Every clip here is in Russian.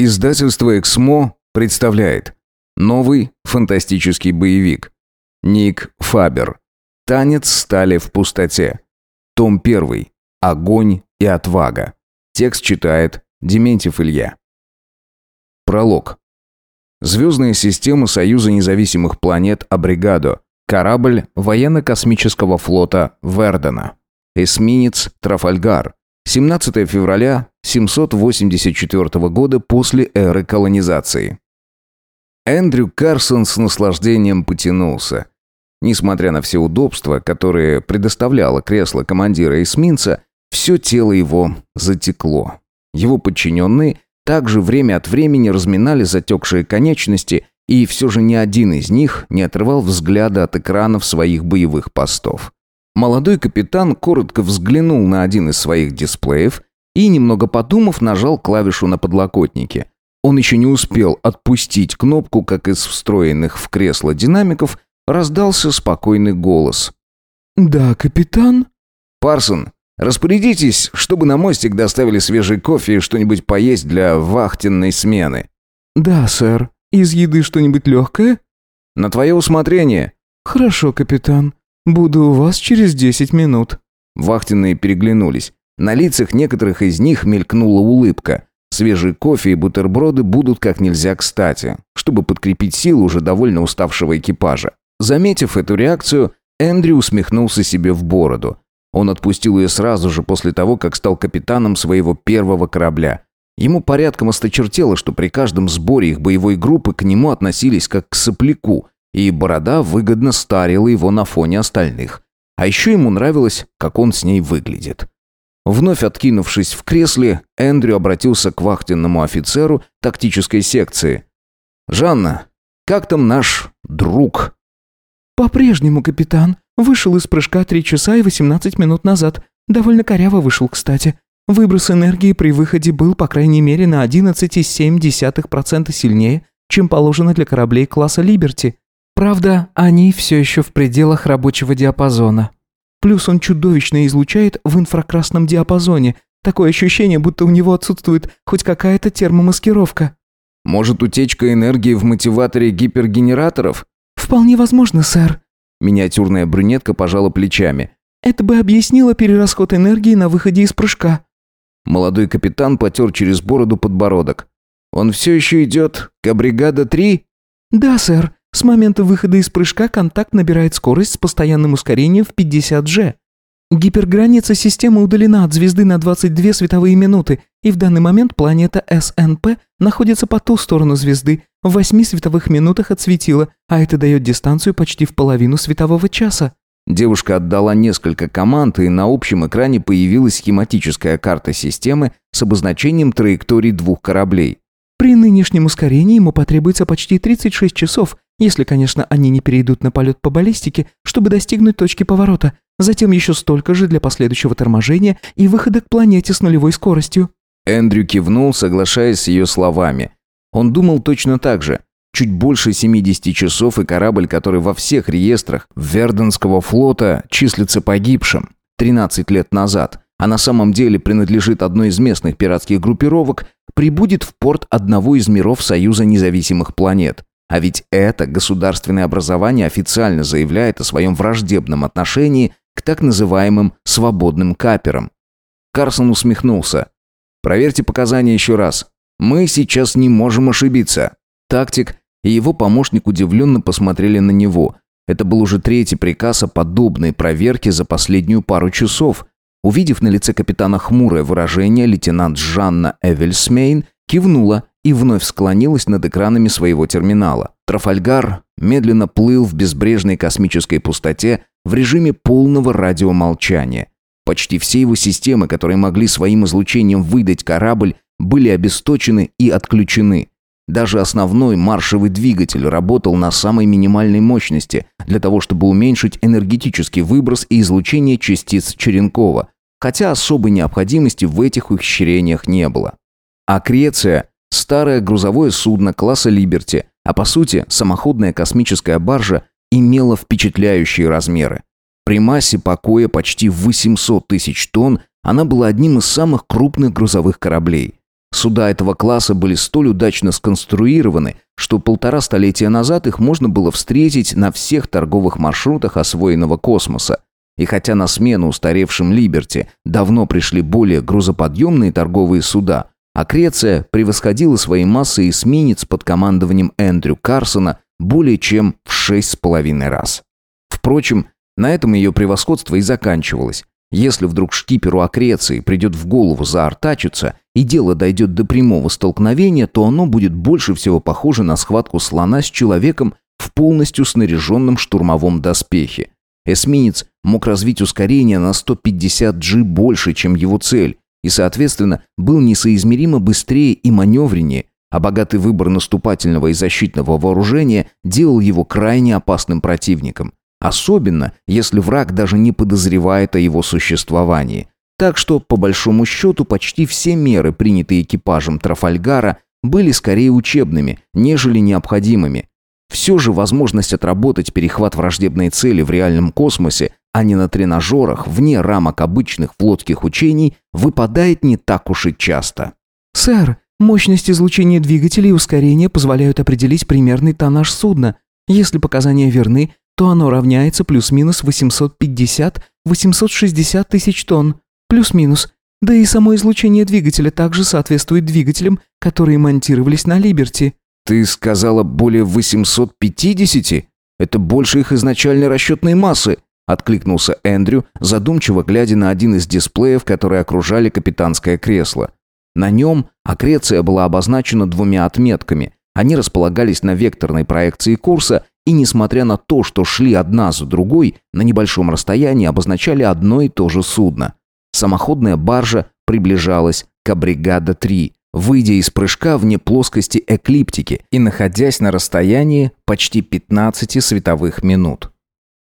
Издательство «Эксмо» представляет новый фантастический боевик. Ник Фабер. Танец стали в пустоте. Том 1. Огонь и отвага. Текст читает Дементьев Илья. Пролог. Звездная система Союза независимых планет Абригадо. Корабль военно-космического флота Вердена. Эсминец Трафальгар. 17 февраля 784 года после эры колонизации. Эндрю Карсон с наслаждением потянулся. Несмотря на все удобства, которые предоставляло кресло командира эсминца, все тело его затекло. Его подчиненные также время от времени разминали затекшие конечности, и все же ни один из них не отрывал взгляда от экранов своих боевых постов. Молодой капитан коротко взглянул на один из своих дисплеев и, немного подумав, нажал клавишу на подлокотнике. Он еще не успел отпустить кнопку, как из встроенных в кресло динамиков раздался спокойный голос. «Да, капитан?» «Парсон, распорядитесь, чтобы на мостик доставили свежий кофе и что-нибудь поесть для вахтенной смены». «Да, сэр. Из еды что-нибудь легкое?» «На твое усмотрение». «Хорошо, капитан. Буду у вас через десять минут». Вахтенные переглянулись. На лицах некоторых из них мелькнула улыбка. Свежий кофе и бутерброды будут как нельзя кстати, чтобы подкрепить силы уже довольно уставшего экипажа. Заметив эту реакцию, Эндрю усмехнулся себе в бороду. Он отпустил ее сразу же после того, как стал капитаном своего первого корабля. Ему порядком осточертело, что при каждом сборе их боевой группы к нему относились как к сопляку, и борода выгодно старила его на фоне остальных. А еще ему нравилось, как он с ней выглядит. Вновь откинувшись в кресле, Эндрю обратился к вахтенному офицеру тактической секции. «Жанна, как там наш друг?» «По-прежнему, капитан. Вышел из прыжка три часа и восемнадцать минут назад. Довольно коряво вышел, кстати. Выброс энергии при выходе был, по крайней мере, на 11,7% сильнее, чем положено для кораблей класса «Либерти». Правда, они все еще в пределах рабочего диапазона. Плюс он чудовищно излучает в инфракрасном диапазоне. Такое ощущение, будто у него отсутствует хоть какая-то термомаскировка. Может, утечка энергии в мотиваторе гипергенераторов? Вполне возможно, сэр. Миниатюрная брюнетка пожала плечами. Это бы объяснило перерасход энергии на выходе из прыжка. Молодой капитан потер через бороду подбородок. Он все еще идет к бригада 3? Да, сэр. С момента выхода из прыжка контакт набирает скорость с постоянным ускорением в 50G. Гиперграница системы удалена от звезды на 22 световые минуты, и в данный момент планета СНП находится по ту сторону звезды, в 8 световых минутах от светила, а это дает дистанцию почти в половину светового часа. Девушка отдала несколько команд, и на общем экране появилась схематическая карта системы с обозначением траекторий двух кораблей. При нынешнем ускорении ему потребуется почти 36 часов, если, конечно, они не перейдут на полет по баллистике, чтобы достигнуть точки поворота. Затем еще столько же для последующего торможения и выхода к планете с нулевой скоростью. Эндрю кивнул, соглашаясь с ее словами. Он думал точно так же. Чуть больше 70 часов и корабль, который во всех реестрах Верденского флота числится погибшим 13 лет назад, а на самом деле принадлежит одной из местных пиратских группировок, прибудет в порт одного из миров Союза независимых планет. А ведь это государственное образование официально заявляет о своем враждебном отношении к так называемым «свободным каперам». Карсон усмехнулся. «Проверьте показания еще раз. Мы сейчас не можем ошибиться». Тактик и его помощник удивленно посмотрели на него. Это был уже третий приказ о подобной проверке за последнюю пару часов. Увидев на лице капитана хмурое выражение, лейтенант Жанна Эвельсмейн кивнула и вновь склонилась над экранами своего терминала. Трафальгар медленно плыл в безбрежной космической пустоте в режиме полного радиомолчания. Почти все его системы, которые могли своим излучением выдать корабль, были обесточены и отключены. Даже основной маршевый двигатель работал на самой минимальной мощности для того, чтобы уменьшить энергетический выброс и излучение частиц Черенкова, хотя особой необходимости в этих ухищрениях не было. Акреция – старое грузовое судно класса «Либерти», а по сути самоходная космическая баржа имела впечатляющие размеры. При массе покоя почти 800 тысяч тонн она была одним из самых крупных грузовых кораблей. Суда этого класса были столь удачно сконструированы, что полтора столетия назад их можно было встретить на всех торговых маршрутах освоенного космоса. И хотя на смену устаревшим «Либерти» давно пришли более грузоподъемные торговые суда, Акреция превосходила своей массой эсминец под командованием Эндрю Карсона более чем в шесть с половиной раз. Впрочем, на этом ее превосходство и заканчивалось. Если вдруг шкиперу Акреции придет в голову заортачиться, и дело дойдет до прямого столкновения, то оно будет больше всего похоже на схватку слона с человеком в полностью снаряженном штурмовом доспехе. Эсминец мог развить ускорение на 150 G больше, чем его цель, и, соответственно, был несоизмеримо быстрее и маневреннее, а богатый выбор наступательного и защитного вооружения делал его крайне опасным противником. Особенно, если враг даже не подозревает о его существовании. Так что, по большому счету, почти все меры, принятые экипажем Трафальгара, были скорее учебными, нежели необходимыми. Все же возможность отработать перехват враждебной цели в реальном космосе, а не на тренажерах, вне рамок обычных флотских учений, выпадает не так уж и часто. «Сэр, мощность излучения двигателей и ускорения позволяют определить примерный тоннаж судна. Если показания верны, то оно равняется плюс-минус 850-860 тысяч тонн. Плюс-минус. Да и само излучение двигателя также соответствует двигателям, которые монтировались на Либерти. Ты сказала более 850? Это больше их изначальной расчетной массы, откликнулся Эндрю, задумчиво глядя на один из дисплеев, которые окружали капитанское кресло. На нем аккреция была обозначена двумя отметками. Они располагались на векторной проекции курса и, несмотря на то, что шли одна за другой, на небольшом расстоянии обозначали одно и то же судно. Самоходная баржа приближалась к Абригада-3, выйдя из прыжка вне плоскости эклиптики и находясь на расстоянии почти 15 световых минут.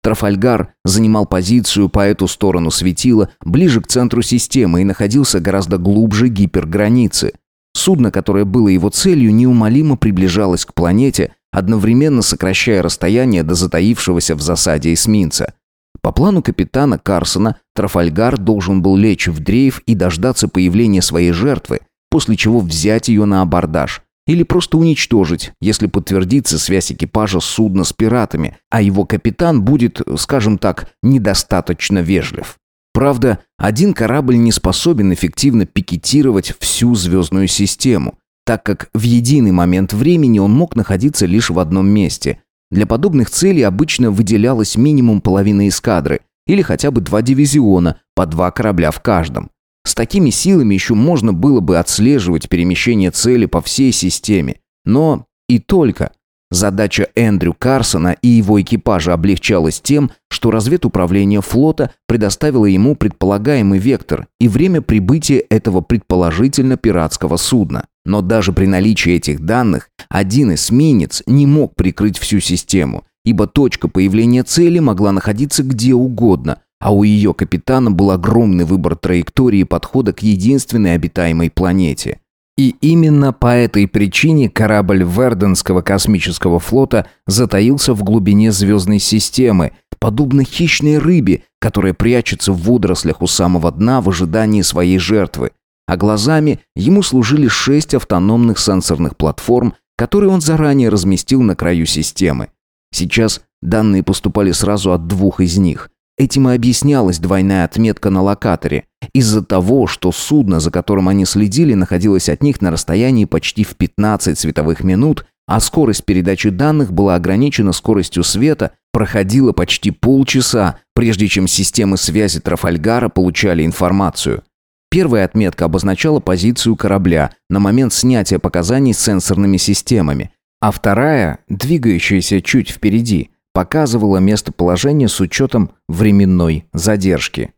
Трафальгар занимал позицию по эту сторону светила, ближе к центру системы и находился гораздо глубже гиперграницы. Судно, которое было его целью, неумолимо приближалось к планете, одновременно сокращая расстояние до затаившегося в засаде эсминца. По плану капитана Карсона, Трафальгар должен был лечь в дрейф и дождаться появления своей жертвы, после чего взять ее на абордаж. Или просто уничтожить, если подтвердится связь экипажа судна с пиратами, а его капитан будет, скажем так, недостаточно вежлив. Правда, один корабль не способен эффективно пикетировать всю звездную систему, так как в единый момент времени он мог находиться лишь в одном месте. Для подобных целей обычно выделялось минимум половина эскадры или хотя бы два дивизиона, по два корабля в каждом. С такими силами еще можно было бы отслеживать перемещение цели по всей системе. Но и только. Задача Эндрю Карсона и его экипажа облегчалась тем, что разведуправление флота предоставило ему предполагаемый вектор и время прибытия этого предположительно пиратского судна. Но даже при наличии этих данных один эсминец не мог прикрыть всю систему, ибо точка появления цели могла находиться где угодно, а у ее капитана был огромный выбор траектории подхода к единственной обитаемой планете. И именно по этой причине корабль Верденского космического флота затаился в глубине звездной системы, подобно хищной рыбе, которая прячется в водорослях у самого дна в ожидании своей жертвы. А глазами ему служили шесть автономных сенсорных платформ, которые он заранее разместил на краю системы. Сейчас данные поступали сразу от двух из них. Этим и объяснялась двойная отметка на локаторе. Из-за того, что судно, за которым они следили, находилось от них на расстоянии почти в 15 световых минут, а скорость передачи данных была ограничена скоростью света, проходило почти полчаса, прежде чем системы связи Трафальгара получали информацию. Первая отметка обозначала позицию корабля на момент снятия показаний сенсорными системами, а вторая, двигающаяся чуть впереди, показывала местоположение с учетом временной задержки.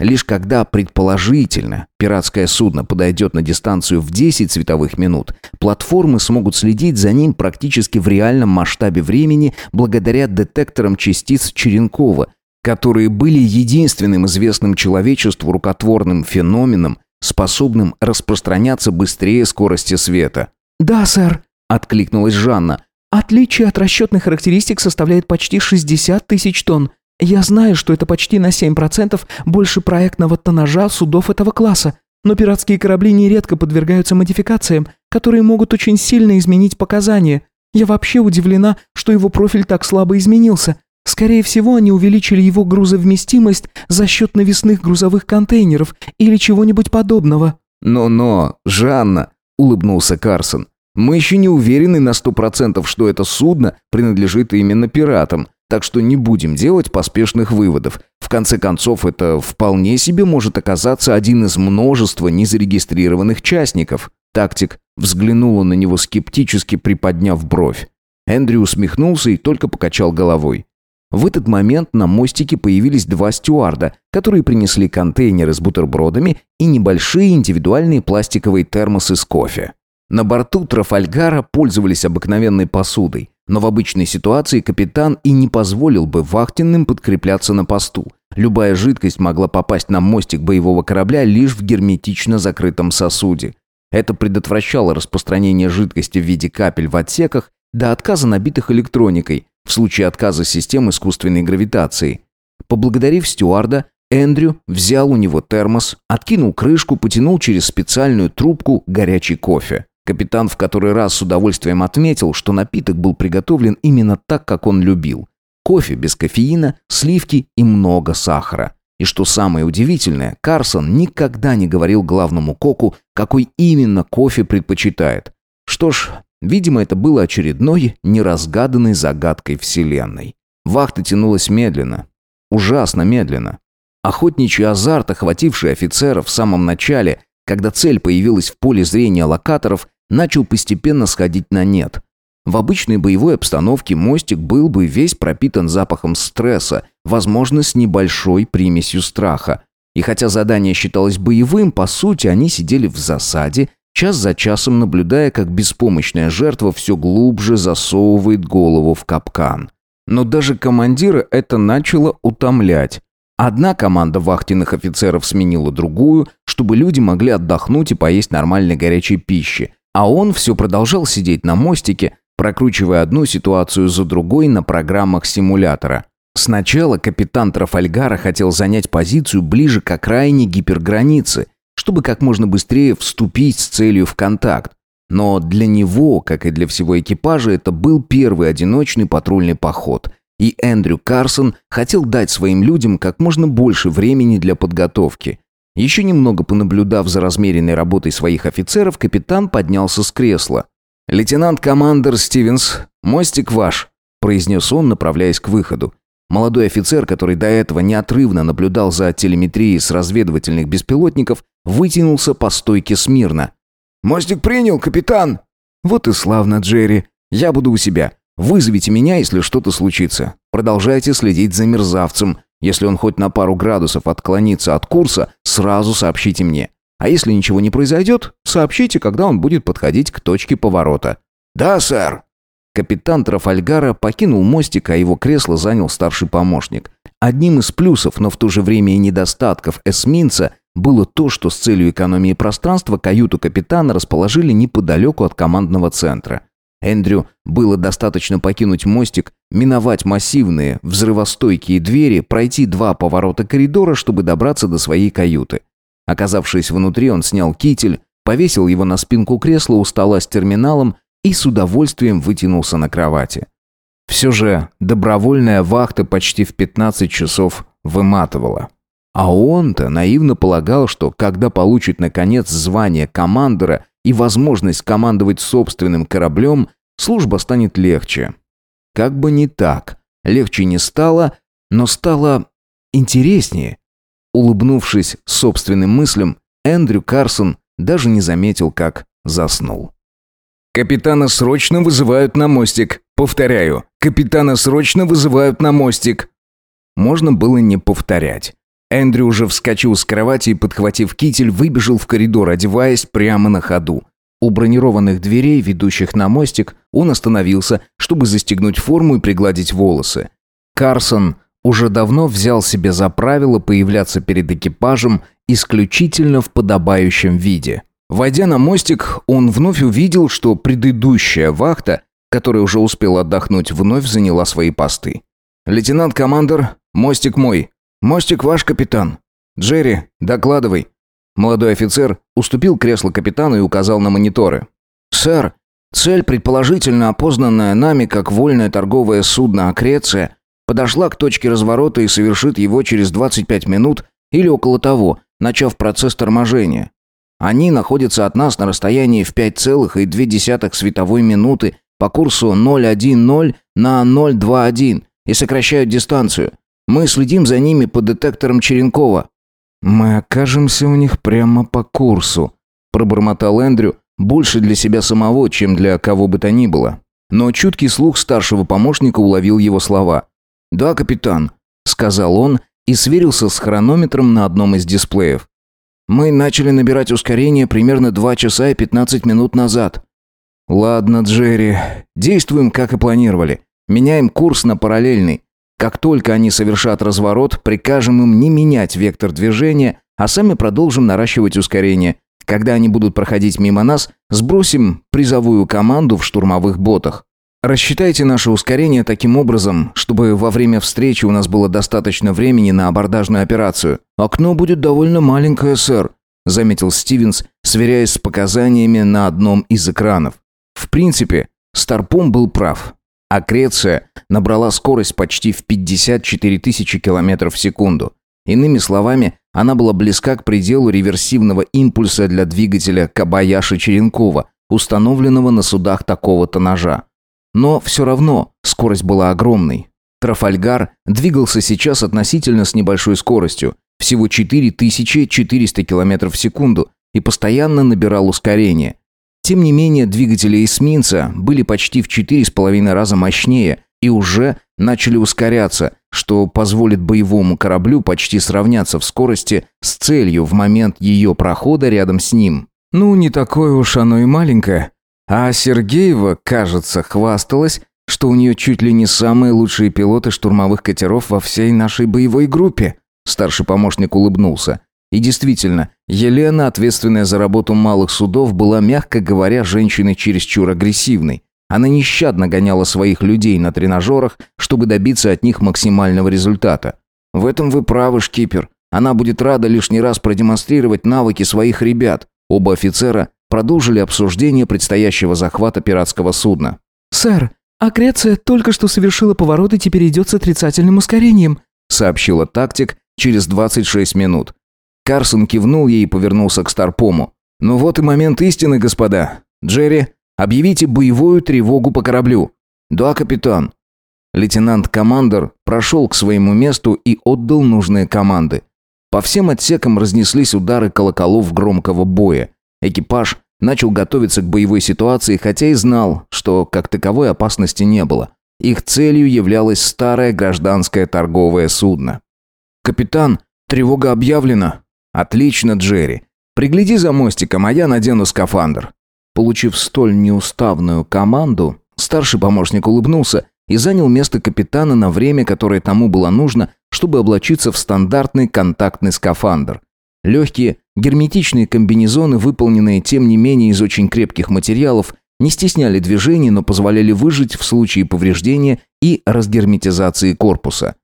Лишь когда, предположительно, пиратское судно подойдет на дистанцию в 10 световых минут, платформы смогут следить за ним практически в реальном масштабе времени благодаря детекторам частиц Черенкова, которые были единственным известным человечеству рукотворным феноменом, способным распространяться быстрее скорости света. «Да, сэр», — откликнулась Жанна. «Отличие от расчетных характеристик составляет почти 60 тысяч тонн. Я знаю, что это почти на 7% больше проектного тоннажа судов этого класса. Но пиратские корабли нередко подвергаются модификациям, которые могут очень сильно изменить показания. Я вообще удивлена, что его профиль так слабо изменился. Скорее всего, они увеличили его грузовместимость за счет навесных грузовых контейнеров или чего-нибудь подобного». «Но-но, Жанна», — улыбнулся Карсон, «мы еще не уверены на сто процентов, что это судно принадлежит именно пиратам, так что не будем делать поспешных выводов. В конце концов, это вполне себе может оказаться один из множества незарегистрированных частников». Тактик взглянула на него скептически, приподняв бровь. Эндрю усмехнулся и только покачал головой. В этот момент на мостике появились два стюарда, которые принесли контейнеры с бутербродами и небольшие индивидуальные пластиковые термосы с кофе. На борту Трафальгара пользовались обыкновенной посудой, но в обычной ситуации капитан и не позволил бы вахтенным подкрепляться на посту. Любая жидкость могла попасть на мостик боевого корабля лишь в герметично закрытом сосуде. Это предотвращало распространение жидкости в виде капель в отсеках до отказа набитых электроникой, в случае отказа систем искусственной гравитации. Поблагодарив стюарда, Эндрю взял у него термос, откинул крышку, потянул через специальную трубку горячий кофе. Капитан в который раз с удовольствием отметил, что напиток был приготовлен именно так, как он любил. Кофе без кофеина, сливки и много сахара. И что самое удивительное, Карсон никогда не говорил главному коку, какой именно кофе предпочитает. Что ж, Видимо, это было очередной неразгаданной загадкой Вселенной. Вахта тянулась медленно. Ужасно медленно. Охотничий азарт, охвативший офицеров в самом начале, когда цель появилась в поле зрения локаторов, начал постепенно сходить на нет. В обычной боевой обстановке мостик был бы весь пропитан запахом стресса, возможно, с небольшой примесью страха. И хотя задание считалось боевым, по сути, они сидели в засаде час за часом наблюдая, как беспомощная жертва все глубже засовывает голову в капкан. Но даже командира это начало утомлять. Одна команда вахтенных офицеров сменила другую, чтобы люди могли отдохнуть и поесть нормальной горячей пищи, а он все продолжал сидеть на мостике, прокручивая одну ситуацию за другой на программах симулятора. Сначала капитан Трафальгара хотел занять позицию ближе к окраине гиперграницы – чтобы как можно быстрее вступить с целью в контакт. Но для него, как и для всего экипажа, это был первый одиночный патрульный поход. И Эндрю Карсон хотел дать своим людям как можно больше времени для подготовки. Еще немного понаблюдав за размеренной работой своих офицеров, капитан поднялся с кресла. «Лейтенант-командер Стивенс, мостик ваш», – произнес он, направляясь к выходу. Молодой офицер, который до этого неотрывно наблюдал за телеметрией с разведывательных беспилотников, вытянулся по стойке смирно. «Мостик принял, капитан!» «Вот и славно, Джерри. Я буду у себя. Вызовите меня, если что-то случится. Продолжайте следить за мерзавцем. Если он хоть на пару градусов отклонится от курса, сразу сообщите мне. А если ничего не произойдет, сообщите, когда он будет подходить к точке поворота». «Да, сэр!» Капитан Трафальгара покинул мостик, а его кресло занял старший помощник. Одним из плюсов, но в то же время и недостатков эсминца было то, что с целью экономии пространства каюту капитана расположили неподалеку от командного центра. Эндрю было достаточно покинуть мостик, миновать массивные, взрывостойкие двери, пройти два поворота коридора, чтобы добраться до своей каюты. Оказавшись внутри, он снял китель, повесил его на спинку кресла у стола с терминалом и с удовольствием вытянулся на кровати. Все же добровольная вахта почти в 15 часов выматывала. А он-то наивно полагал, что когда получит наконец звание командора и возможность командовать собственным кораблем, служба станет легче. Как бы не так. Легче не стало, но стало интереснее. Улыбнувшись собственным мыслям, Эндрю Карсон даже не заметил, как заснул. «Капитана срочно вызывают на мостик. Повторяю, капитана срочно вызывают на мостик». Можно было не повторять. Эндрю уже вскочил с кровати и, подхватив китель, выбежал в коридор, одеваясь прямо на ходу. У бронированных дверей, ведущих на мостик, он остановился, чтобы застегнуть форму и пригладить волосы. Карсон уже давно взял себе за правило появляться перед экипажем исключительно в подобающем виде. Войдя на мостик, он вновь увидел, что предыдущая вахта, которая уже успела отдохнуть, вновь заняла свои посты. «Лейтенант-командер, мостик мой. Мостик ваш, капитан. Джерри, докладывай». Молодой офицер уступил кресло капитану и указал на мониторы. «Сэр, цель, предположительно опознанная нами как вольное торговое судно «Акреция», подошла к точке разворота и совершит его через 25 минут или около того, начав процесс торможения. Они находятся от нас на расстоянии в 5,2 световой минуты по курсу 010 на 021 и сокращают дистанцию. Мы следим за ними по детекторам Черенкова». «Мы окажемся у них прямо по курсу», – пробормотал Эндрю, больше для себя самого, чем для кого бы то ни было. Но чуткий слух старшего помощника уловил его слова. «Да, капитан», – сказал он и сверился с хронометром на одном из дисплеев. «Мы начали набирать ускорение примерно 2 часа и 15 минут назад». «Ладно, Джерри, действуем, как и планировали. Меняем курс на параллельный. Как только они совершат разворот, прикажем им не менять вектор движения, а сами продолжим наращивать ускорение. Когда они будут проходить мимо нас, сбросим призовую команду в штурмовых ботах. Рассчитайте наше ускорение таким образом, чтобы во время встречи у нас было достаточно времени на абордажную операцию. Окно будет довольно маленькое, сэр, заметил Стивенс, сверяясь с показаниями на одном из экранов. В принципе, Старпом был прав. Акреция набрала скорость почти в 54 тысячи километров в секунду. Иными словами, она была близка к пределу реверсивного импульса для двигателя Кабаяши-Черенкова, установленного на судах такого тоннажа. Но все равно скорость была огромной. Трафальгар двигался сейчас относительно с небольшой скоростью, всего 4400 км в секунду, и постоянно набирал ускорение. Тем не менее, двигатели эсминца были почти в 4,5 раза мощнее и уже начали ускоряться, что позволит боевому кораблю почти сравняться в скорости с целью в момент ее прохода рядом с ним. Ну, не такое уж оно и маленькое. А Сергеева, кажется, хвасталась, что у нее чуть ли не самые лучшие пилоты штурмовых катеров во всей нашей боевой группе. Старший помощник улыбнулся. И действительно, Елена, ответственная за работу малых судов, была, мягко говоря, женщиной чересчур агрессивной. Она нещадно гоняла своих людей на тренажерах, чтобы добиться от них максимального результата. В этом вы правы, шкипер. Она будет рада лишний раз продемонстрировать навыки своих ребят. Оба офицера продолжили обсуждение предстоящего захвата пиратского судна. «Сэр, Акреция только что совершила поворот и теперь идет с отрицательным ускорением», сообщила тактик через 26 минут. Карсон кивнул ей и повернулся к Старпому. «Ну вот и момент истины, господа. Джерри, Объявите боевую тревогу по кораблю». «Да, капитан». Лейтенант-командор прошел к своему месту и отдал нужные команды. По всем отсекам разнеслись удары колоколов громкого боя. Экипаж начал готовиться к боевой ситуации, хотя и знал, что как таковой опасности не было. Их целью являлось старое гражданское торговое судно. «Капитан, тревога объявлена». «Отлично, Джерри. Пригляди за мостиком, а я надену скафандр». Получив столь неуставную команду, старший помощник улыбнулся и занял место капитана на время, которое тому было нужно, чтобы облачиться в стандартный контактный скафандр. Легкие, герметичные комбинезоны, выполненные тем не менее из очень крепких материалов, не стесняли движений, но позволяли выжить в случае повреждения и разгерметизации корпуса.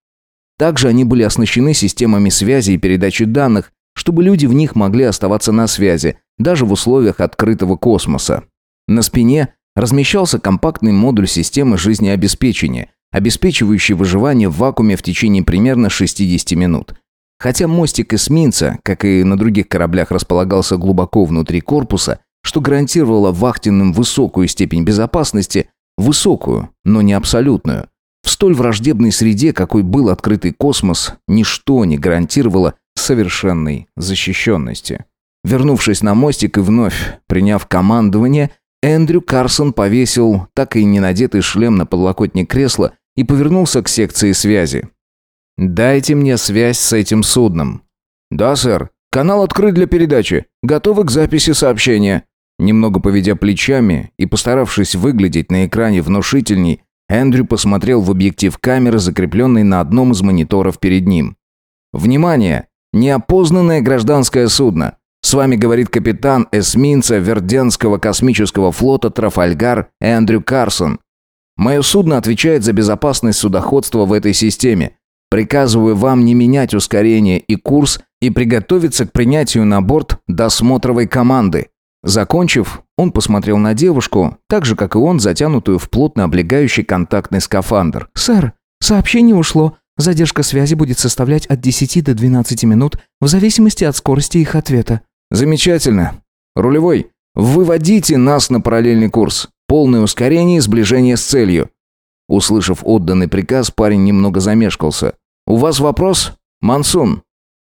Также они были оснащены системами связи и передачи данных, чтобы люди в них могли оставаться на связи, даже в условиях открытого космоса. На спине размещался компактный модуль системы жизнеобеспечения, обеспечивающий выживание в вакууме в течение примерно 60 минут. Хотя мостик эсминца, как и на других кораблях, располагался глубоко внутри корпуса, что гарантировало вахтенным высокую степень безопасности, высокую, но не абсолютную. В столь враждебной среде, какой был открытый космос, ничто не гарантировало совершенной защищенности. Вернувшись на мостик и вновь приняв командование, Эндрю Карсон повесил так и не надетый шлем на подлокотник кресла и повернулся к секции связи. «Дайте мне связь с этим судном». «Да, сэр. Канал открыт для передачи. Готовы к записи сообщения». Немного поведя плечами и постаравшись выглядеть на экране внушительней, Эндрю посмотрел в объектив камеры, закрепленный на одном из мониторов перед ним. «Внимание! Неопознанное гражданское судно. С вами говорит капитан эсминца Верденского космического флота Трафальгар Эндрю Карсон. Мое судно отвечает за безопасность судоходства в этой системе. Приказываю вам не менять ускорение и курс и приготовиться к принятию на борт досмотровой команды. Закончив, он посмотрел на девушку, так же, как и он, затянутую в плотно облегающий контактный скафандр. «Сэр, сообщение ушло. Задержка связи будет составлять от 10 до 12 минут, в зависимости от скорости их ответа». «Замечательно. Рулевой, выводите нас на параллельный курс. Полное ускорение и сближение с целью». Услышав отданный приказ, парень немного замешкался. «У вас вопрос, Мансун?»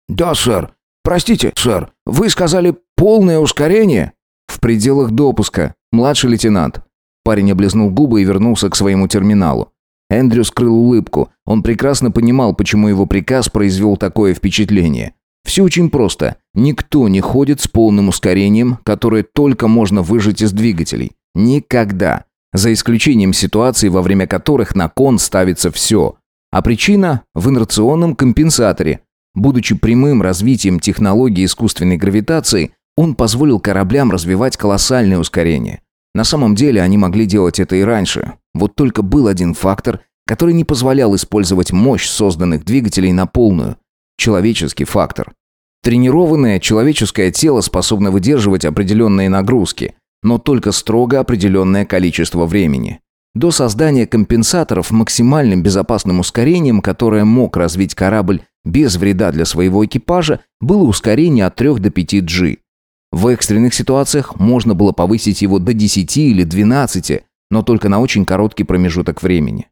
«Да, сэр. Простите, сэр. Вы сказали полное ускорение?» «В пределах допуска, младший лейтенант». Парень облизнул губы и вернулся к своему терминалу. Эндрю скрыл улыбку. Он прекрасно понимал, почему его приказ произвел такое впечатление. Все очень просто. Никто не ходит с полным ускорением, которое только можно выжать из двигателей. Никогда. За исключением ситуаций, во время которых на кон ставится все. А причина в инерционном компенсаторе. Будучи прямым развитием технологии искусственной гравитации, он позволил кораблям развивать колоссальное ускорение. На самом деле они могли делать это и раньше. Вот только был один фактор, который не позволял использовать мощь созданных двигателей на полную. Человеческий фактор. Тренированное человеческое тело способно выдерживать определенные нагрузки, но только строго определенное количество времени. До создания компенсаторов максимальным безопасным ускорением, которое мог развить корабль без вреда для своего экипажа, было ускорение от 3 до 5 G. В экстренных ситуациях можно было повысить его до 10 или 12, но только на очень короткий промежуток времени.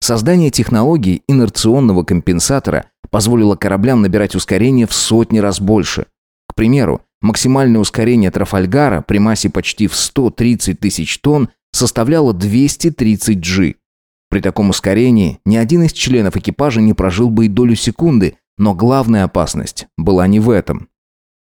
Создание технологии инерционного компенсатора позволило кораблям набирать ускорение в сотни раз больше. К примеру, максимальное ускорение Трафальгара при массе почти в 130 тысяч тонн составляло 230 G. При таком ускорении ни один из членов экипажа не прожил бы и долю секунды, но главная опасность была не в этом.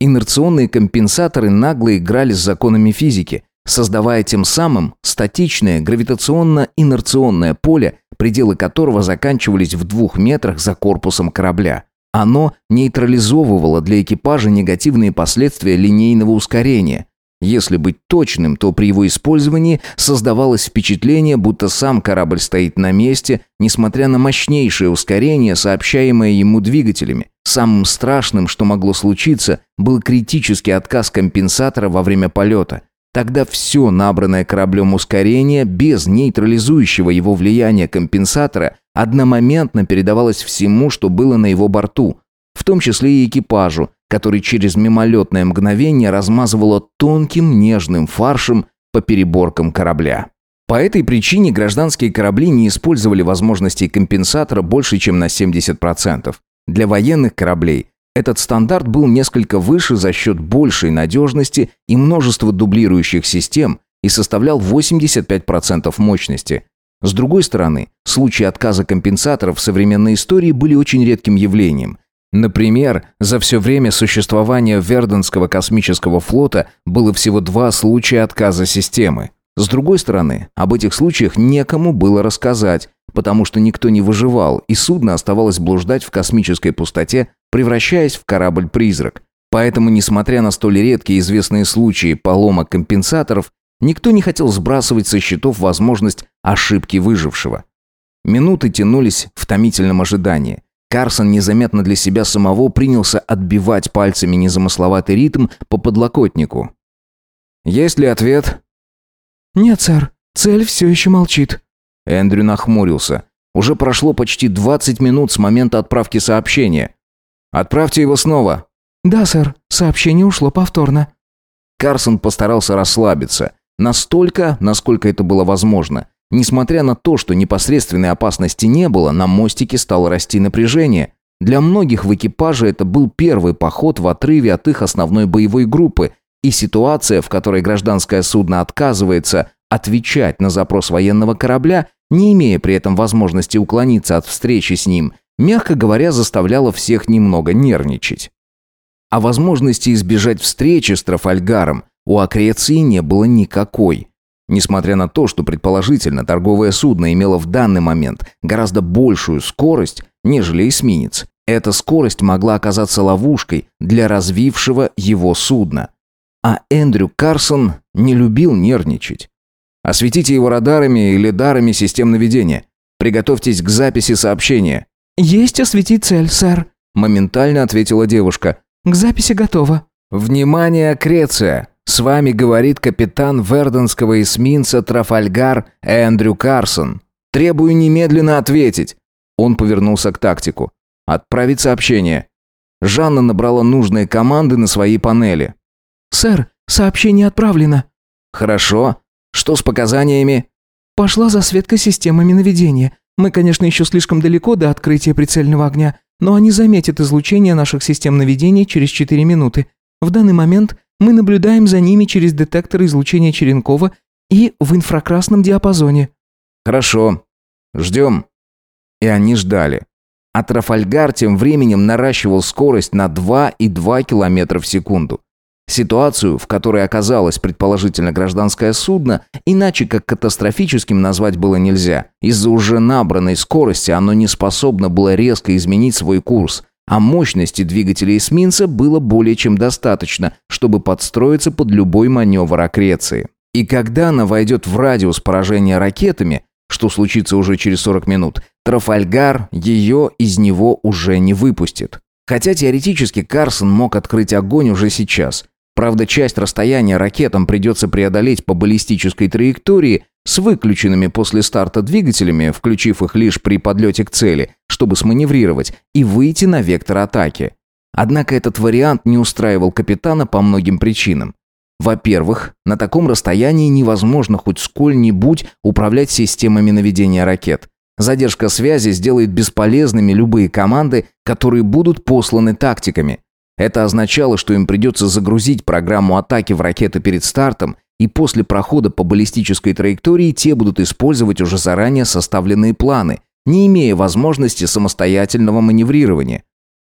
Инерционные компенсаторы нагло играли с законами физики, создавая тем самым статичное гравитационно-инерционное поле, пределы которого заканчивались в двух метрах за корпусом корабля. Оно нейтрализовывало для экипажа негативные последствия линейного ускорения, если быть точным, то при его использовании создавалось впечатление, будто сам корабль стоит на месте, несмотря на мощнейшее ускорение, сообщаемое ему двигателями. Самым страшным, что могло случиться, был критический отказ компенсатора во время полета. Тогда все набранное кораблем ускорение, без нейтрализующего его влияния компенсатора, одномоментно передавалось всему, что было на его борту, в том числе и экипажу, который через мимолетное мгновение размазывало тонким нежным фаршем по переборкам корабля. По этой причине гражданские корабли не использовали возможностей компенсатора больше, чем на 70%. Для военных кораблей этот стандарт был несколько выше за счет большей надежности и множества дублирующих систем и составлял 85% мощности. С другой стороны, случаи отказа компенсаторов в современной истории были очень редким явлением – Например, за все время существования Верденского космического флота было всего два случая отказа системы. С другой стороны, об этих случаях некому было рассказать, потому что никто не выживал, и судно оставалось блуждать в космической пустоте, превращаясь в корабль-призрак. Поэтому, несмотря на столь редкие известные случаи поломок компенсаторов, никто не хотел сбрасывать со счетов возможность ошибки выжившего. Минуты тянулись в томительном ожидании – Карсон незаметно для себя самого принялся отбивать пальцами незамысловатый ритм по подлокотнику. «Есть ли ответ?» «Нет, сэр. Цель все еще молчит». Эндрю нахмурился. Уже прошло почти 20 минут с момента отправки сообщения. «Отправьте его снова». «Да, сэр. Сообщение ушло повторно». Карсон постарался расслабиться. Настолько, насколько это было возможно. Несмотря на то, что непосредственной опасности не было, на мостике стало расти напряжение. Для многих в экипаже это был первый поход в отрыве от их основной боевой группы, и ситуация, в которой гражданское судно отказывается отвечать на запрос военного корабля, не имея при этом возможности уклониться от встречи с ним, мягко говоря, заставляла всех немного нервничать. А возможности избежать встречи с Трафальгаром у Акреции не было никакой. Несмотря на то, что предположительно торговое судно имело в данный момент гораздо большую скорость, нежели эсминец, эта скорость могла оказаться ловушкой для развившего его судна. А Эндрю Карсон не любил нервничать. «Осветите его радарами или дарами систем наведения. Приготовьтесь к записи сообщения». «Есть осветить цель, сэр», – моментально ответила девушка. К записи готово». «Внимание, Креция! С вами говорит капитан Верденского эсминца Трафальгар Эндрю Карсон. Требую немедленно ответить». Он повернулся к тактику. «Отправить сообщение». Жанна набрала нужные команды на своей панели. «Сэр, сообщение отправлено». «Хорошо. Что с показаниями?» «Пошла засветка системами наведения. Мы, конечно, еще слишком далеко до открытия прицельного огня, но они заметят излучение наших систем наведения через 4 минуты. В данный момент мы наблюдаем за ними через детекторы излучения Черенкова и в инфракрасном диапазоне». «Хорошо. Ждем». И они ждали. А Трафальгар тем временем наращивал скорость на 2,2 км в секунду. Ситуацию, в которой оказалось предположительно гражданское судно, иначе как катастрофическим назвать было нельзя. Из-за уже набранной скорости оно не способно было резко изменить свой курс, а мощности двигателей эсминца было более чем достаточно, чтобы подстроиться под любой маневр аккреции. И когда она войдет в радиус поражения ракетами, что случится уже через 40 минут, Трафальгар ее из него уже не выпустит. Хотя теоретически Карсон мог открыть огонь уже сейчас. Правда, часть расстояния ракетам придется преодолеть по баллистической траектории с выключенными после старта двигателями, включив их лишь при подлете к цели, чтобы сманеврировать и выйти на вектор атаки. Однако этот вариант не устраивал капитана по многим причинам. Во-первых, на таком расстоянии невозможно хоть сколь-нибудь управлять системами наведения ракет. Задержка связи сделает бесполезными любые команды, которые будут посланы тактиками. Это означало, что им придется загрузить программу атаки в ракеты перед стартом, и после прохода по баллистической траектории те будут использовать уже заранее составленные планы, не имея возможности самостоятельного маневрирования.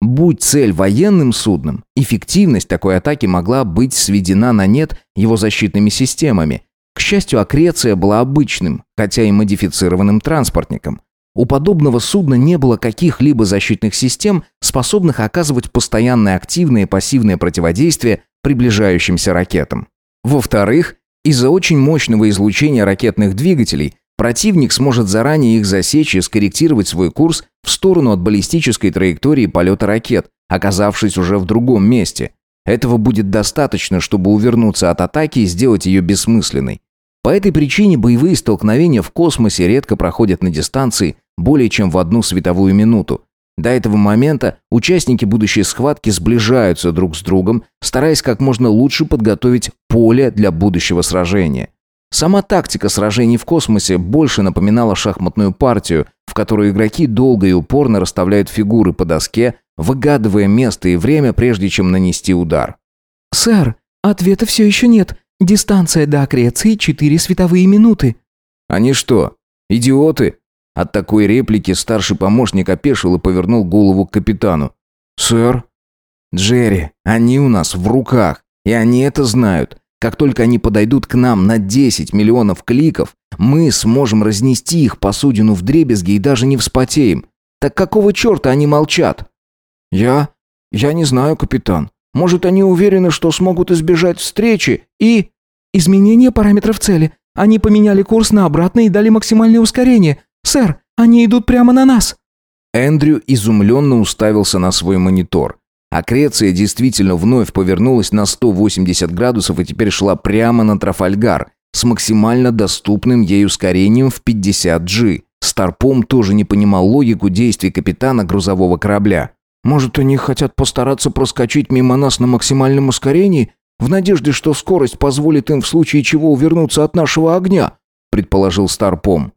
Будь цель военным судном, эффективность такой атаки могла быть сведена на нет его защитными системами. К счастью, Акреция была обычным, хотя и модифицированным транспортником. У подобного судна не было каких-либо защитных систем, способных оказывать постоянное активное и пассивное противодействие приближающимся ракетам. Во-вторых, из-за очень мощного излучения ракетных двигателей противник сможет заранее их засечь и скорректировать свой курс в сторону от баллистической траектории полета ракет, оказавшись уже в другом месте. Этого будет достаточно, чтобы увернуться от атаки и сделать ее бессмысленной. По этой причине боевые столкновения в космосе редко проходят на дистанции более чем в одну световую минуту. До этого момента участники будущей схватки сближаются друг с другом, стараясь как можно лучше подготовить поле для будущего сражения. Сама тактика сражений в космосе больше напоминала шахматную партию, в которой игроки долго и упорно расставляют фигуры по доске, выгадывая место и время, прежде чем нанести удар. «Сэр, ответа все еще нет. Дистанция до аккреции – четыре световые минуты». «Они что, идиоты?» От такой реплики старший помощник опешил и повернул голову к капитану. «Сэр?» «Джерри, они у нас в руках, и они это знают. Как только они подойдут к нам на 10 миллионов кликов, мы сможем разнести их посудину в дребезги и даже не вспотеем. Так какого черта они молчат?» «Я... я не знаю, капитан. Может, они уверены, что смогут избежать встречи и...» «Изменение параметров цели. Они поменяли курс на обратный и дали максимальное ускорение. «Сэр, они идут прямо на нас!» Эндрю изумленно уставился на свой монитор. Акреция действительно вновь повернулась на 180 градусов и теперь шла прямо на Трафальгар с максимально доступным ей ускорением в 50G. Старпом тоже не понимал логику действий капитана грузового корабля. «Может, они хотят постараться проскочить мимо нас на максимальном ускорении, в надежде, что скорость позволит им в случае чего увернуться от нашего огня?» предположил Старпом.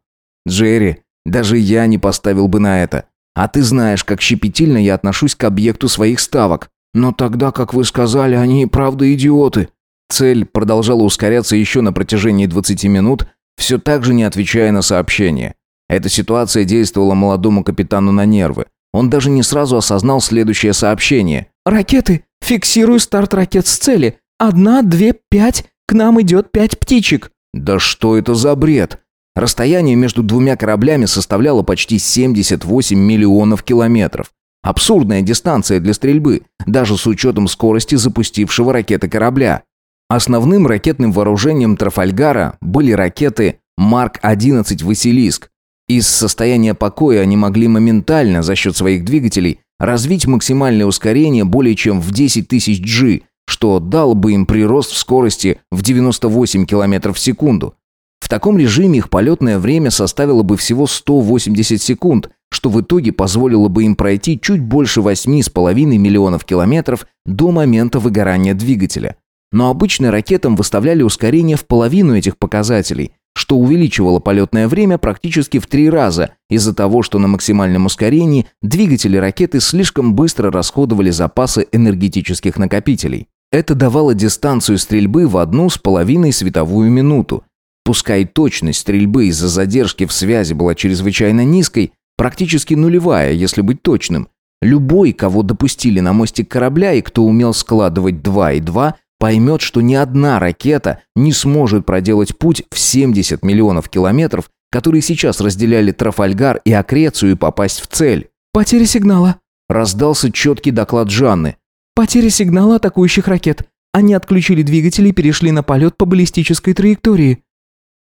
Джерри, даже я не поставил бы на это. А ты знаешь, как щепетильно я отношусь к объекту своих ставок. Но тогда, как вы сказали, они и правда идиоты. Цель продолжала ускоряться еще на протяжении 20 минут, все так же не отвечая на сообщение. Эта ситуация действовала молодому капитану на нервы. Он даже не сразу осознал следующее сообщение. «Ракеты! Фиксирую старт ракет с цели. Одна, две, пять. К нам идет пять птичек». «Да что это за бред? Расстояние между двумя кораблями составляло почти 78 миллионов километров. Абсурдная дистанция для стрельбы, даже с учетом скорости запустившего ракеты корабля. Основным ракетным вооружением Трафальгара были ракеты Марк-11 «Василиск». Из состояния покоя они могли моментально за счет своих двигателей развить максимальное ускорение более чем в 10 тысяч G, что дало бы им прирост в скорости в 98 км в секунду. В таком режиме их полетное время составило бы всего 180 секунд, что в итоге позволило бы им пройти чуть больше 8,5 миллионов километров до момента выгорания двигателя. Но обычно ракетам выставляли ускорение в половину этих показателей, что увеличивало полетное время практически в три раза из-за того, что на максимальном ускорении двигатели ракеты слишком быстро расходовали запасы энергетических накопителей. Это давало дистанцию стрельбы в одну с половиной световую минуту. Пускай точность стрельбы из-за задержки в связи была чрезвычайно низкой, практически нулевая, если быть точным, любой, кого допустили на мостик корабля и кто умел складывать 2 и 2, поймет, что ни одна ракета не сможет проделать путь в 70 миллионов километров, которые сейчас разделяли Трафальгар и Акрецию и попасть в цель. «Потеря сигнала», — раздался четкий доклад Жанны. «Потеря сигнала атакующих ракет. Они отключили двигатели и перешли на полет по баллистической траектории».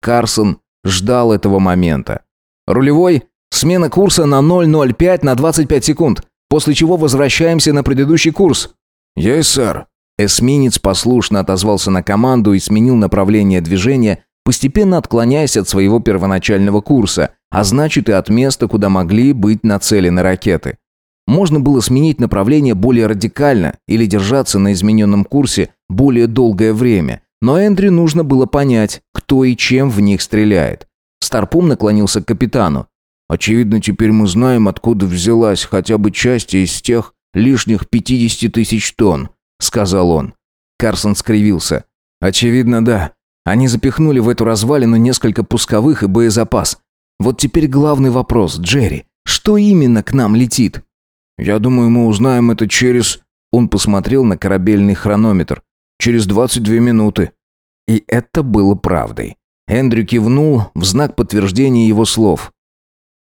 Карсон ждал этого момента. «Рулевой, смена курса на 005 на 25 секунд, после чего возвращаемся на предыдущий курс». «Есть, сэр». Эсминец послушно отозвался на команду и сменил направление движения, постепенно отклоняясь от своего первоначального курса, а значит и от места, куда могли быть нацелены ракеты. Можно было сменить направление более радикально или держаться на измененном курсе более долгое время, но Эндрю нужно было понять, кто и чем в них стреляет. Старпом наклонился к капитану. «Очевидно, теперь мы знаем, откуда взялась хотя бы часть из тех лишних 50 тысяч тонн. — сказал он. Карсон скривился. «Очевидно, да. Они запихнули в эту развалину несколько пусковых и боезапас. Вот теперь главный вопрос, Джерри. Что именно к нам летит?» «Я думаю, мы узнаем это через...» Он посмотрел на корабельный хронометр. «Через 22 минуты». И это было правдой. Эндрю кивнул в знак подтверждения его слов.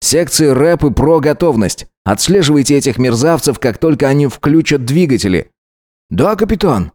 «Секции рэп и про готовность. Отслеживайте этих мерзавцев, как только они включат двигатели. «Да, капитан».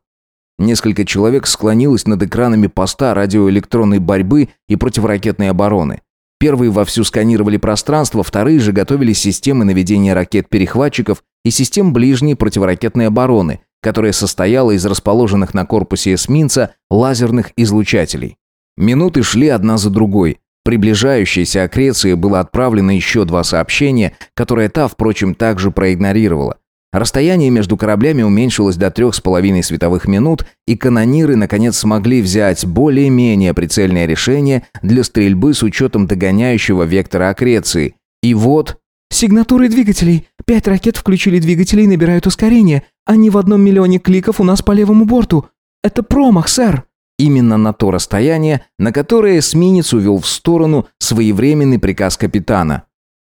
Несколько человек склонилось над экранами поста радиоэлектронной борьбы и противоракетной обороны. Первые вовсю сканировали пространство, вторые же готовили системы наведения ракет-перехватчиков и систем ближней противоракетной обороны, которая состояла из расположенных на корпусе эсминца лазерных излучателей. Минуты шли одна за другой. Приближающейся Акреции было отправлено еще два сообщения, которые та, впрочем, также проигнорировала. Расстояние между кораблями уменьшилось до трех с половиной световых минут, и канониры наконец смогли взять более-менее прицельное решение для стрельбы с учетом догоняющего вектора аккреции. И вот... «Сигнатуры двигателей. Пять ракет включили двигатели и набирают ускорение. Они в одном миллионе кликов у нас по левому борту. Это промах, сэр». Именно на то расстояние, на которое эсминец увел в сторону своевременный приказ капитана.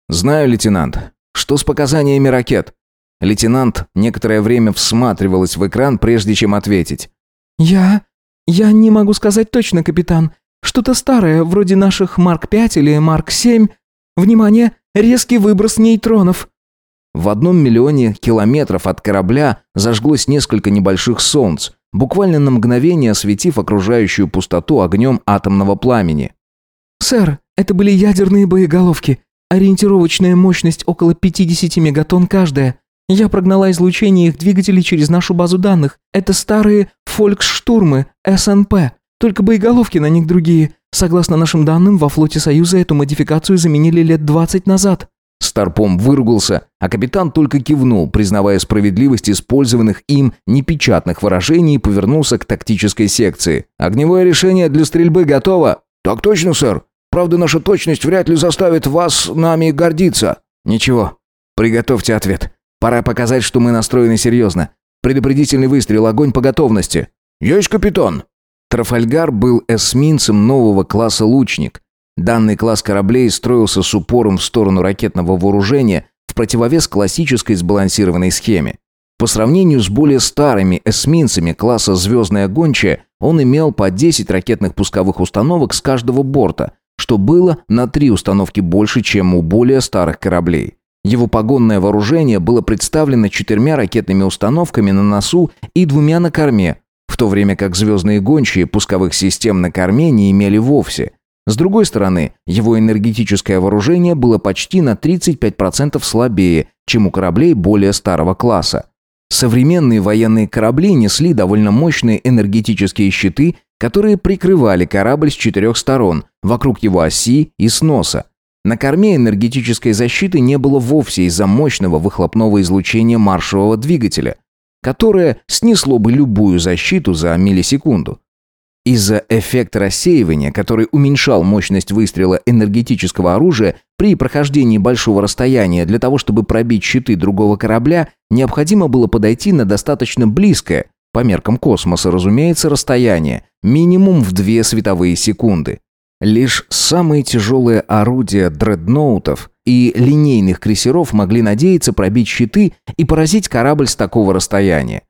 «Знаю, лейтенант. Что с показаниями ракет?» Лейтенант некоторое время всматривалась в экран, прежде чем ответить. «Я... я не могу сказать точно, капитан. Что-то старое, вроде наших Марк-5 или Марк-7. Внимание, резкий выброс нейтронов». В одном миллионе километров от корабля зажглось несколько небольших солнц, буквально на мгновение осветив окружающую пустоту огнем атомного пламени. «Сэр, это были ядерные боеголовки. Ориентировочная мощность около 50 мегатонн каждая. Я прогнала излучение их двигателей через нашу базу данных. Это старые «Фольксштурмы» СНП. Только боеголовки на них другие. Согласно нашим данным, во флоте Союза эту модификацию заменили лет 20 назад». Старпом выругался, а капитан только кивнул, признавая справедливость использованных им непечатных выражений и повернулся к тактической секции. «Огневое решение для стрельбы готово?» «Так точно, сэр. Правда, наша точность вряд ли заставит вас нами гордиться». «Ничего. Приготовьте ответ. Пора показать, что мы настроены серьезно. Предупредительный выстрел, огонь по готовности». «Есть, капитан». Трафальгар был эсминцем нового класса «Лучник». Данный класс кораблей строился с упором в сторону ракетного вооружения в противовес классической сбалансированной схеме. По сравнению с более старыми эсминцами класса «Звездная гончая», он имел по 10 ракетных пусковых установок с каждого борта, что было на три установки больше, чем у более старых кораблей. Его погонное вооружение было представлено четырьмя ракетными установками на носу и двумя на корме, в то время как звездные гончие пусковых систем на корме не имели вовсе. С другой стороны, его энергетическое вооружение было почти на 35% слабее, чем у кораблей более старого класса. Современные военные корабли несли довольно мощные энергетические щиты, которые прикрывали корабль с четырех сторон, вокруг его оси и сноса. На корме энергетической защиты не было вовсе из-за мощного выхлопного излучения маршевого двигателя, которое снесло бы любую защиту за миллисекунду. Из-за эффекта рассеивания, который уменьшал мощность выстрела энергетического оружия при прохождении большого расстояния для того, чтобы пробить щиты другого корабля, необходимо было подойти на достаточно близкое, по меркам космоса, разумеется, расстояние, минимум в две световые секунды. Лишь самые тяжелые орудия дредноутов и линейных крейсеров могли надеяться пробить щиты и поразить корабль с такого расстояния.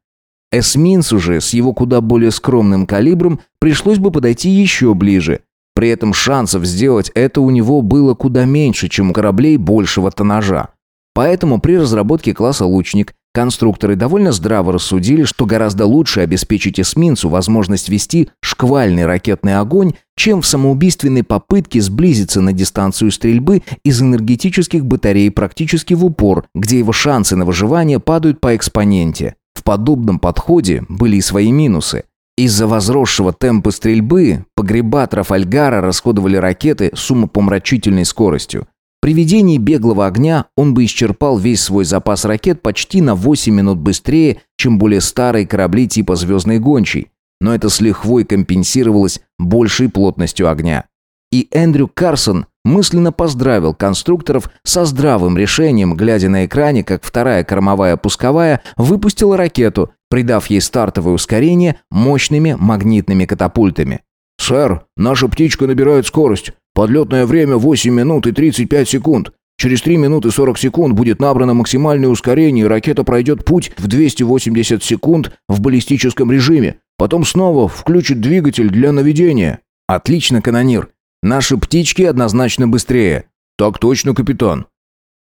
Эсминцу же с его куда более скромным калибром пришлось бы подойти еще ближе. При этом шансов сделать это у него было куда меньше, чем у кораблей большего тоннажа. Поэтому при разработке класса «Лучник» Конструкторы довольно здраво рассудили, что гораздо лучше обеспечить эсминцу возможность вести шквальный ракетный огонь, чем в самоубийственной попытке сблизиться на дистанцию стрельбы из энергетических батарей практически в упор, где его шансы на выживание падают по экспоненте. В подобном подходе были и свои минусы. Из-за возросшего темпа стрельбы погреба Трафальгара расходовали ракеты с умопомрачительной скоростью. При ведении беглого огня он бы исчерпал весь свой запас ракет почти на 8 минут быстрее, чем более старые корабли типа «Звездный гончий», но это с лихвой компенсировалось большей плотностью огня. И Эндрю Карсон мысленно поздравил конструкторов со здравым решением, глядя на экране, как вторая кормовая пусковая выпустила ракету, придав ей стартовое ускорение мощными магнитными катапультами. «Сэр, наша птичка набирает скорость. Подлетное время 8 минут и 35 секунд. Через 3 минуты 40 секунд будет набрано максимальное ускорение, и ракета пройдет путь в 280 секунд в баллистическом режиме. Потом снова включит двигатель для наведения». «Отлично, канонир. Наши птички однозначно быстрее». «Так точно, капитан».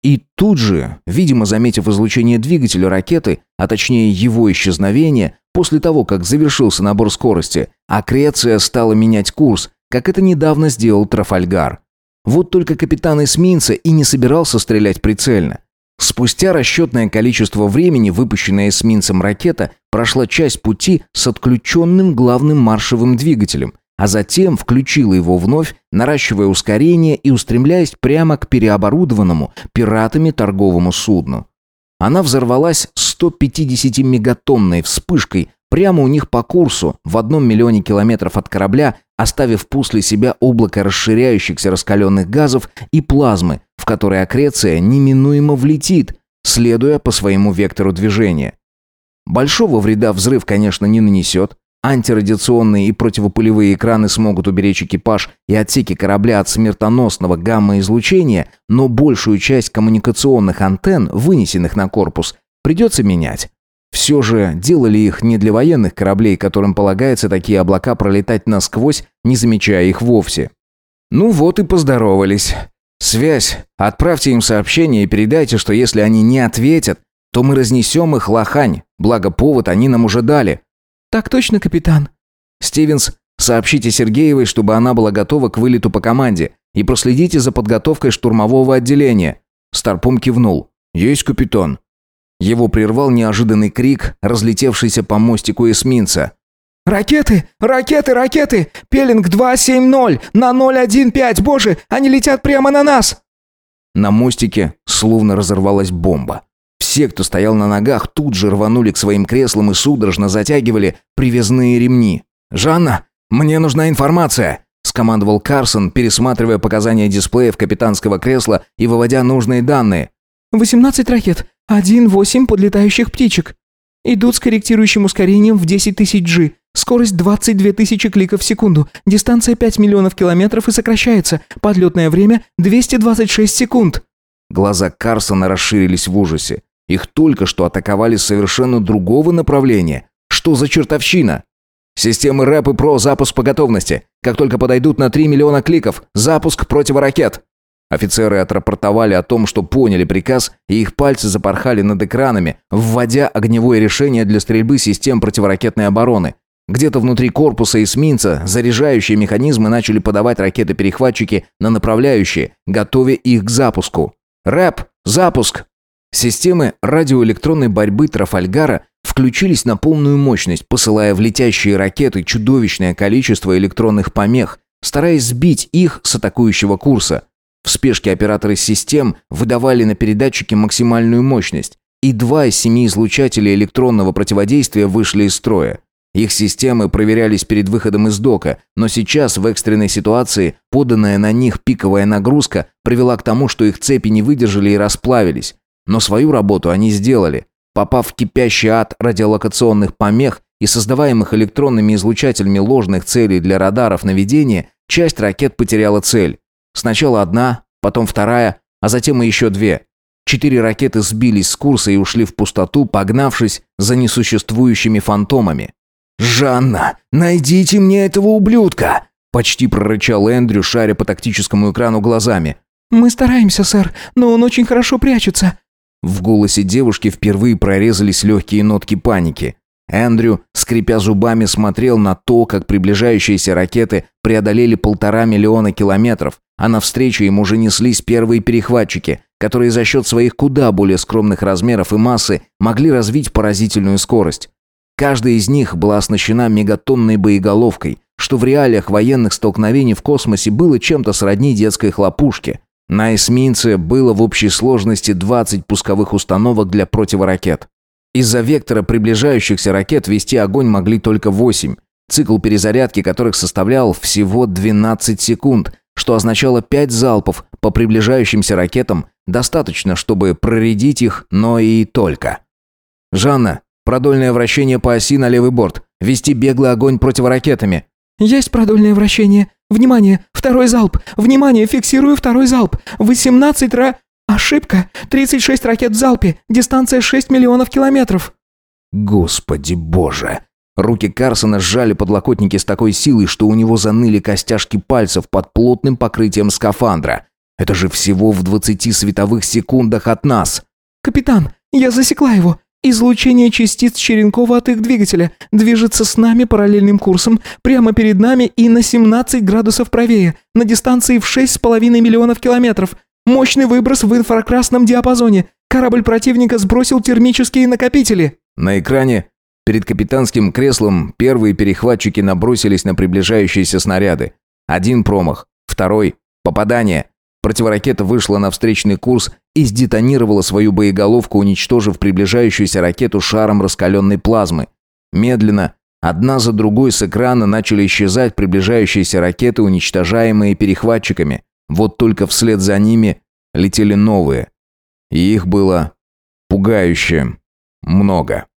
И тут же, видимо, заметив излучение двигателя ракеты, а точнее его исчезновение, после того, как завершился набор скорости, Акреция стала менять курс, как это недавно сделал Трафальгар. Вот только капитан эсминца и не собирался стрелять прицельно. Спустя расчетное количество времени выпущенная эсминцем ракета прошла часть пути с отключенным главным маршевым двигателем, а затем включила его вновь, наращивая ускорение и устремляясь прямо к переоборудованному пиратами торговому судну. Она взорвалась 150-мегатонной вспышкой прямо у них по курсу, в одном миллионе километров от корабля, оставив после себя облако расширяющихся раскаленных газов и плазмы, в которой аккреция неминуемо влетит, следуя по своему вектору движения. Большого вреда взрыв, конечно, не нанесет. Антирадиационные и противопылевые экраны смогут уберечь экипаж и отсеки корабля от смертоносного гамма-излучения, но большую часть коммуникационных антенн, вынесенных на корпус, придется менять. Все же делали их не для военных кораблей, которым полагается такие облака пролетать насквозь, не замечая их вовсе. Ну вот и поздоровались. Связь. Отправьте им сообщение и передайте, что если они не ответят, то мы разнесем их лохань. Благо повод они нам уже дали. Так точно, капитан. Стивенс, сообщите Сергеевой, чтобы она была готова к вылету по команде. И проследите за подготовкой штурмового отделения. Старпом кивнул. Есть, капитан. Его прервал неожиданный крик, разлетевшийся по мостику эсминца. «Ракеты! Ракеты! Ракеты! Пелинг 270! На 015! Боже, они летят прямо на нас!» На мостике словно разорвалась бомба. Все, кто стоял на ногах, тут же рванули к своим креслам и судорожно затягивали привязные ремни. «Жанна, мне нужна информация!» – скомандовал Карсон, пересматривая показания дисплеев капитанского кресла и выводя нужные данные. «18 ракет. Один-восемь подлетающих птичек. Идут с корректирующим ускорением в 10 тысяч G. Скорость 22 тысячи кликов в секунду. Дистанция 5 миллионов километров и сокращается. Подлетное время 226 секунд. Глаза Карсона расширились в ужасе. Их только что атаковали с совершенно другого направления. Что за чертовщина? Системы рэп и ПРО запуск по готовности. Как только подойдут на 3 миллиона кликов, запуск противоракет. Офицеры отрапортовали о том, что поняли приказ, и их пальцы запорхали над экранами, вводя огневое решение для стрельбы систем противоракетной обороны. Где-то внутри корпуса эсминца заряжающие механизмы начали подавать ракеты-перехватчики на направляющие, готовя их к запуску. «Рэп! Запуск!» Системы радиоэлектронной борьбы Трафальгара включились на полную мощность, посылая в летящие ракеты чудовищное количество электронных помех, стараясь сбить их с атакующего курса. В спешке операторы систем выдавали на передатчике максимальную мощность, и два из семи излучателей электронного противодействия вышли из строя. Их системы проверялись перед выходом из дока, но сейчас в экстренной ситуации поданная на них пиковая нагрузка привела к тому, что их цепи не выдержали и расплавились. Но свою работу они сделали. Попав в кипящий ад радиолокационных помех и создаваемых электронными излучателями ложных целей для радаров наведения, часть ракет потеряла цель. Сначала одна, потом вторая, а затем и еще две. Четыре ракеты сбились с курса и ушли в пустоту, погнавшись за несуществующими фантомами. «Жанна, найдите мне этого ублюдка!» Почти прорычал Эндрю, шаря по тактическому экрану глазами. «Мы стараемся, сэр, но он очень хорошо прячется». В голосе девушки впервые прорезались легкие нотки паники. Эндрю, скрипя зубами, смотрел на то, как приближающиеся ракеты преодолели полтора миллиона километров, а навстречу им уже неслись первые перехватчики, которые за счет своих куда более скромных размеров и массы могли развить поразительную скорость. Каждая из них была оснащена мегатонной боеголовкой, что в реалиях военных столкновений в космосе было чем-то сродни детской хлопушке. На эсминце было в общей сложности 20 пусковых установок для противоракет. Из-за вектора приближающихся ракет вести огонь могли только 8, цикл перезарядки которых составлял всего 12 секунд, что означало 5 залпов по приближающимся ракетам, достаточно, чтобы проредить их, но и только. «Жанна, Продольное вращение по оси на левый борт. Вести беглый огонь противоракетами. Есть продольное вращение. Внимание, второй залп. Внимание, фиксирую второй залп. 18 ра... Ошибка. 36 ракет в залпе. Дистанция 6 миллионов километров. Господи боже. Руки Карсона сжали подлокотники с такой силой, что у него заныли костяшки пальцев под плотным покрытием скафандра. Это же всего в 20 световых секундах от нас. «Капитан, я засекла его. Излучение частиц Черенкова от их двигателя движется с нами параллельным курсом, прямо перед нами и на 17 градусов правее, на дистанции в 6,5 миллионов километров. Мощный выброс в инфракрасном диапазоне. Корабль противника сбросил термические накопители. На экране перед капитанским креслом первые перехватчики набросились на приближающиеся снаряды. Один промах, второй — попадание. Противоракета вышла на встречный курс и сдетонировала свою боеголовку, уничтожив приближающуюся ракету шаром раскаленной плазмы. Медленно, одна за другой с экрана начали исчезать приближающиеся ракеты, уничтожаемые перехватчиками. Вот только вслед за ними летели новые. И их было пугающе много.